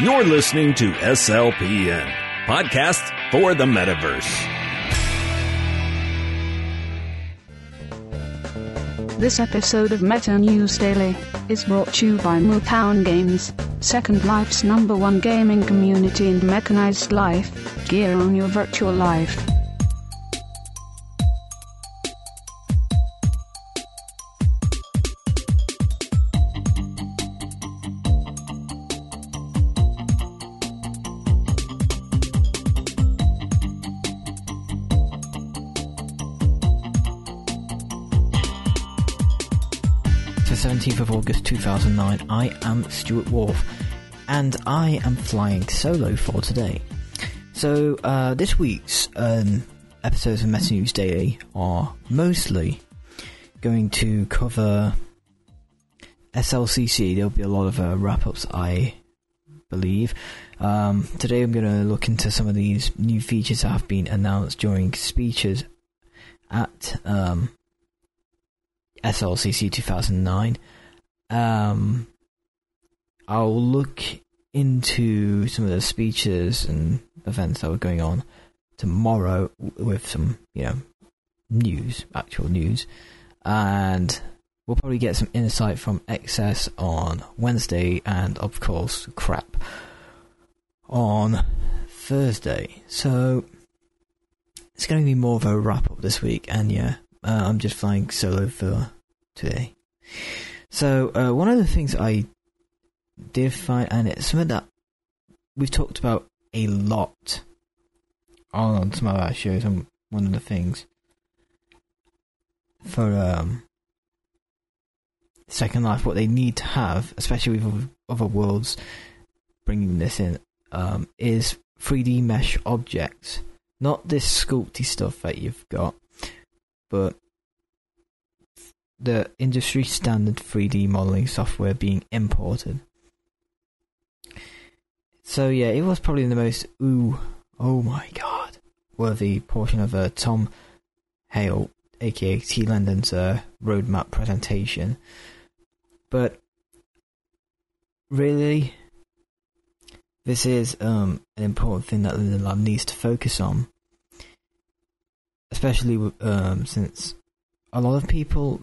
You're listening to SLPN, podcast for the metaverse. This episode of Meta News Daily is brought to you by Motown Games, Second Life's number one gaming community and mechanized life. Gear on your virtual life. 17th of August 2009. I am Stuart Wharf, and I am flying solo for today. So, uh, this week's um, episodes of Meta News Daily are mostly going to cover SLCC. There'll be a lot of uh, wrap ups, I believe. Um, today, I'm going to look into some of these new features that have been announced during speeches at um, SLCC 2009. Um, I'll look into some of the speeches and events that were going on tomorrow with some, you know, news, actual news. And we'll probably get some insight from Excess on Wednesday and, of course, crap on Thursday. So it's going to be more of a wrap up this week. And yeah, uh, I'm just flying solo for today. So uh, one of the things I did find, and it's something that we've talked about a lot on some of our shows, and one of the things for um, Second Life, what they need to have, especially with other worlds bringing this in, um, is 3D mesh objects. Not this sculpty stuff that you've got, but the industry standard 3D modeling software being imported. So yeah, it was probably the most ooh, oh my god, worthy portion of uh, Tom Hale, aka T. Linden's uh, roadmap presentation. But really, this is um, an important thing that Linden Lab needs to focus on, especially um, since a lot of people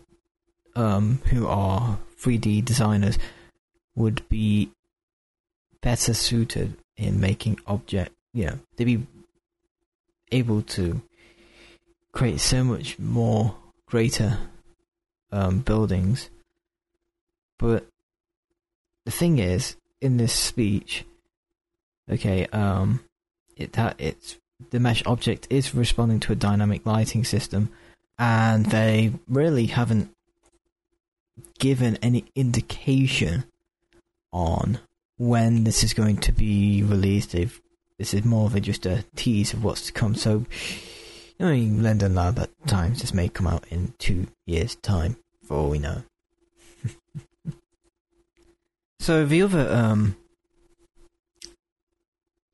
um, who are 3D designers would be better suited in making object. You know, they'd be able to create so much more greater um, buildings. But the thing is, in this speech, okay, um, it that it's the mesh object is responding to a dynamic lighting system, and they really haven't given any indication on when this is going to be released. They've, this is more of a, just a tease of what's to come. So, I mean, Linden Lab at times this may come out in two years' time, for all we know. so the other um,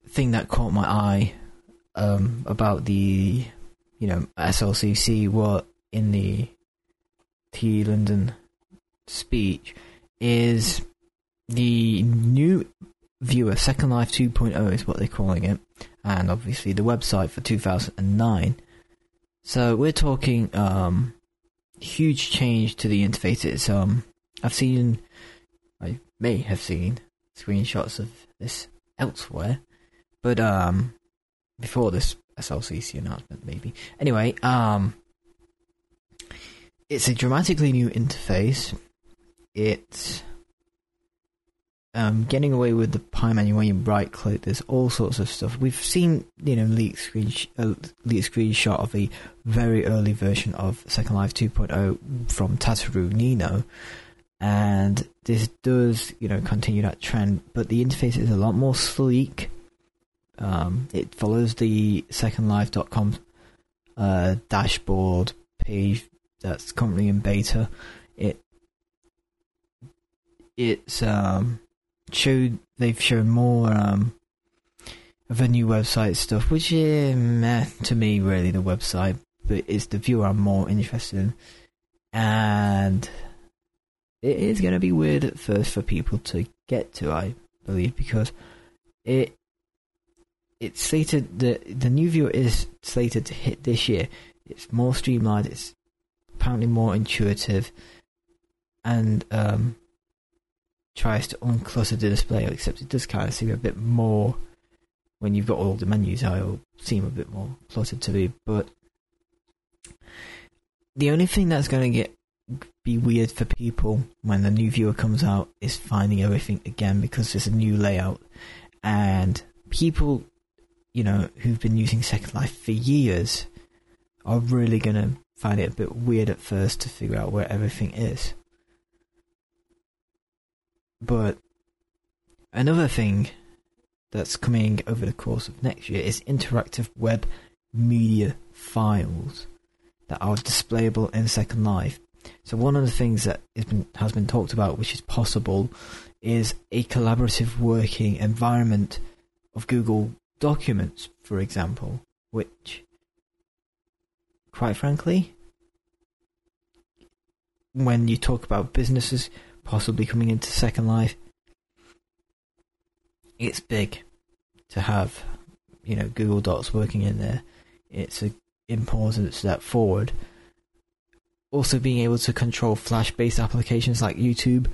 thing that caught my eye um, about the you know SLCC were in the T Linden speech is the new viewer, Second Life 2.0 is what they're calling it, and obviously the website for 2009. So we're talking um, huge change to the interface. It's um, I've seen, I may have seen screenshots of this elsewhere, but um, before this SLCC announcement, maybe. Anyway, um, it's a dramatically new interface it's um, getting away with the pie menu when you right click. There's all sorts of stuff. We've seen, you know, leaked screen uh, leaked screenshot of a very early version of Second Life 2.0 from Tateru Nino, and this does, you know, continue that trend. But the interface is a lot more sleek. Um, it follows the SecondLife.com uh, dashboard page that's currently in beta. It it's um, showed they've shown more um, of the new website stuff, which is meh to me really the website, but it's the viewer I'm more interested in, and it is going to be weird at first for people to get to, I believe, because it it's slated the the new viewer is slated to hit this year. It's more streamlined. It's apparently more intuitive, and um, tries to unclutter the display. Except it does kind of seem a bit more when you've got all the menus. It'll seem a bit more cluttered to me. But the only thing that's going to get be weird for people when the new viewer comes out is finding everything again because there's a new layout and people you know who've been using second life for years are really going to find it a bit weird at first to figure out where everything is but another thing that's coming over the course of next year is interactive web media files that are displayable in Second Life. So one of the things that has been, has been talked about, which is possible, is a collaborative working environment of Google Documents, for example, which, quite frankly, when you talk about businesses possibly coming into Second Life, it's big to have, you know, Google Docs working in there. It's a important step forward. Also, being able to control Flash-based applications like YouTube,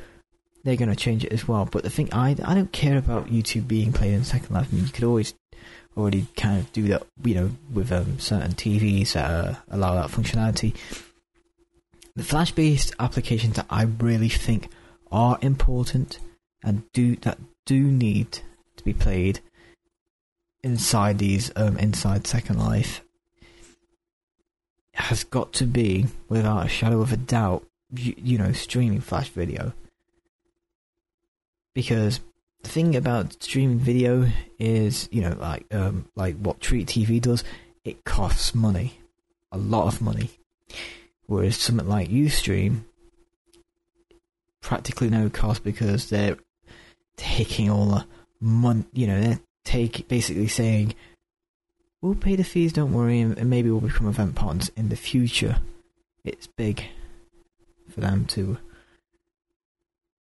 they're going to change it as well. But the thing, I I don't care about YouTube being played in Second Life. I mean, you could always already kind of do that, you know, with um, certain TVs that uh, allow that functionality. The Flash-based applications that I really think are important and do that do need to be played inside these um, inside Second Life has got to be, without a shadow of a doubt, you, you know, streaming Flash video. Because the thing about streaming video is, you know, like um, like what Treet TV does, it costs money, a lot of money. Whereas something like UStream, practically no cost because they're taking all the money, you know, they're take basically saying we'll pay the fees, don't worry, and maybe we'll become event partners in the future. It's big for them to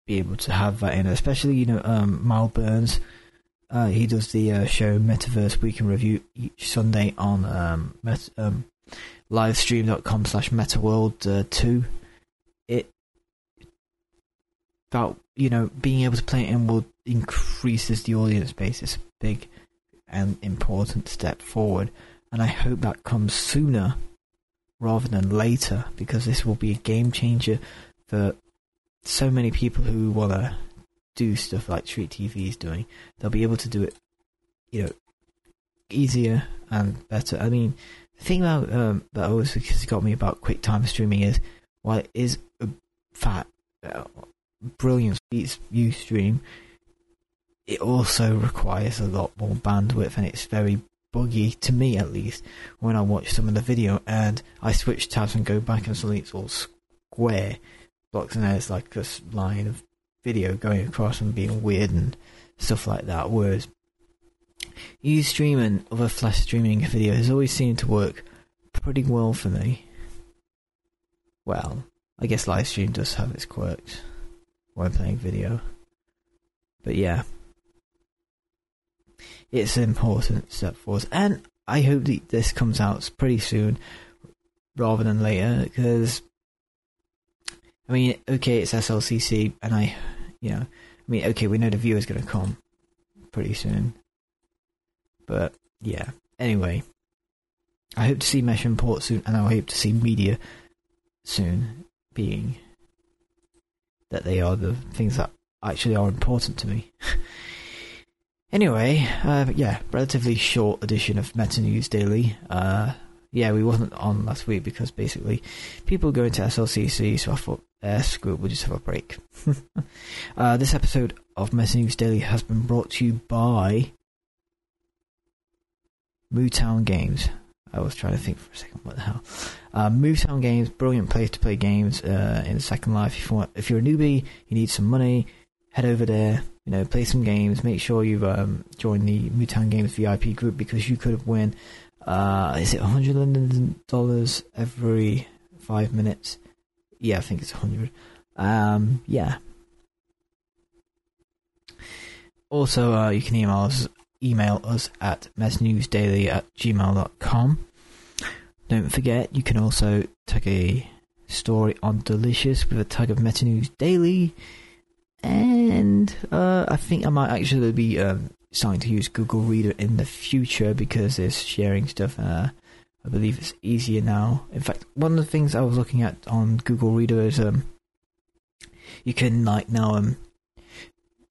be able to have that in, especially you know, um, Mal Burns. Uh, he does the uh, show Metaverse Week in Review each Sunday on um, met, um, livestream.com slash metaworld uh, 2. It about you know being able to play it in will increases the audience base. It's a big and important step forward. And I hope that comes sooner rather than later because this will be a game changer for so many people who want to do stuff like Treet TV is doing. They'll be able to do it, you know, easier and better. I mean, the thing about um, that always got me about QuickTime streaming is while it is a fat, brilliant Ustream, it also requires a lot more bandwidth and it's very buggy to me at least when I watch some of the video and I switch tabs and go back and suddenly it's all square blocks and there's like this line of video going across and being weird and stuff like that. Whereas Ustream and other flash streaming videos always seem to work pretty well for me. Well, I guess live stream does have its quirks when playing video. But yeah, it's an important step for us. And I hope that this comes out pretty soon rather than later because, I mean, okay, it's SLCC, and I, you know, I mean, okay, we know the viewer's going to come pretty soon. But, yeah. Anyway, I hope to see Mesh Import soon, and I hope to see Media soon, being that they are the things that actually are important to me. Anyway, uh, yeah, relatively short edition of Meta News Daily. Uh, yeah, we wasn't on last week because basically people go into SLCC, so I thought, eh, screw it, we'll just have a break. uh, this episode of Meta News Daily has been brought to you by Mootown Games. I was trying to think for a second, what the hell? Uh, Games, brilliant place to play games uh, in Second Life. If, you want, if you're a newbie, you need some money, head over there, you know, play some games. Make sure you um, join the Mootown Games VIP group because you could win. Uh, is it hundred Linden dollars every five minutes? Yeah, I think it's hundred. Um, yeah. Also, uh, you can email us email us at mesnewsdaily at gmail.com. Don't forget, you can also tag a story on Delicious with a tag of Meta News Daily. And uh, I think I might actually be um, starting to use Google Reader in the future because it's sharing stuff. Uh, I believe it's easier now. In fact, one of the things I was looking at on Google Reader is um, you can like now um,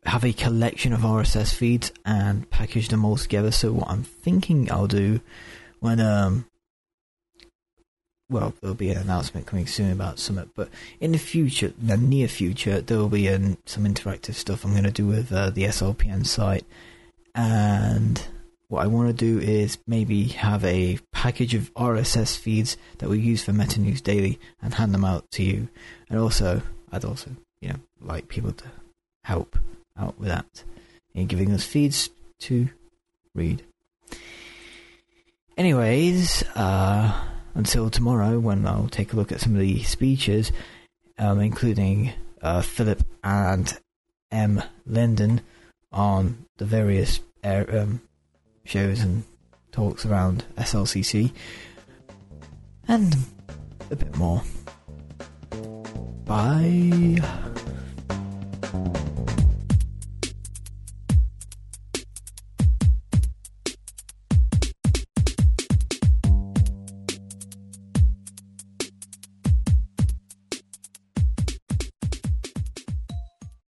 have a collection of RSS feeds and package them all together. So what I'm thinking I'll do when um well there'll be an announcement coming soon about Summit, but in the future, the near future, there will be um, some interactive stuff I'm going to do with uh, the SLPN site, and what I want to do is maybe have a package of RSS feeds that we use for Meta News Daily and hand them out to you, and also I'd also you know like people to help out with that in giving us feeds to read. Anyways, uh, until tomorrow when I'll take a look at some of the speeches, um, including uh, Philip and M. Linden on the various air, um, shows and talks around SLCC, and a bit more. Bye.